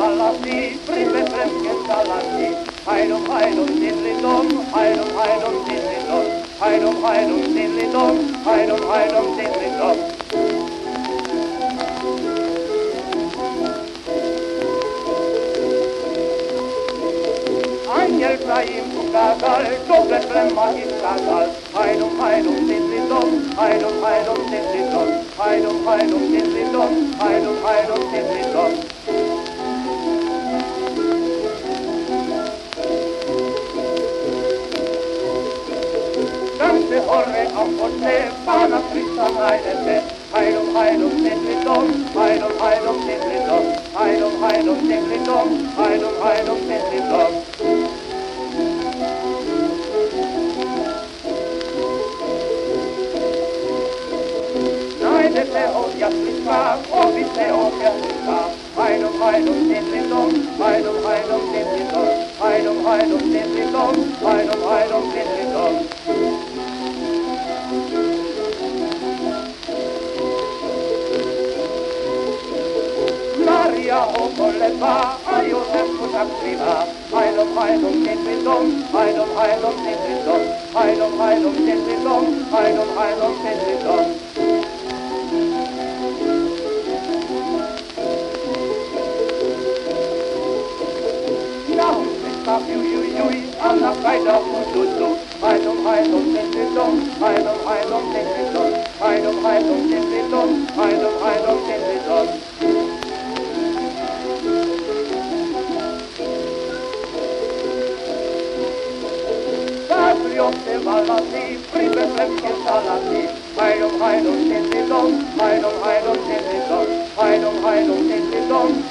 salati, prime fresche salati. Heilung, Heilung, Diddlidom, Heilung, Heilung, Diddlidom. Heilung, Heilung, Diddlidom, Heilung, Heilung, Diddlidom. Angel Praim Kukakal, doble Fremma Iskakal. Heilung, Heilung, Diddlidom, Heilung, Heilung, Diddlidom. Heilung, Heilung, Diddlidom, Heilung, Heilung, Diddlidom. danse orre ampotne pana frita hairete er hailom hailom tetritom hailom hailom tetritom hailom hailom tetritom hailom hailom tetritom Naidete er ohja frita ovite ohja frita hailom hailom tetritom hailom hailom tetritom hailom hailom tetritom hailom Warum wollen wir ein Josef abschreiben? Heilung, Heilung, den Bildung, Heilung, Heilung, den Bildung, Heilung, Heilung, den Bildung, Heilung, Heilung, den Bildung. Anna Freitag und Lutzu, Heilung, Heilung, den Bildung, Heilung, Heilung, den Bildung, Heilung, Heilung, den Bildung, Flemke salati, Heilum, Heilum, Diddlidum, Heilum, Heilum, Diddlidum, Heilum, Heilum, Diddlidum, Heilum, Heilum, Diddlidum.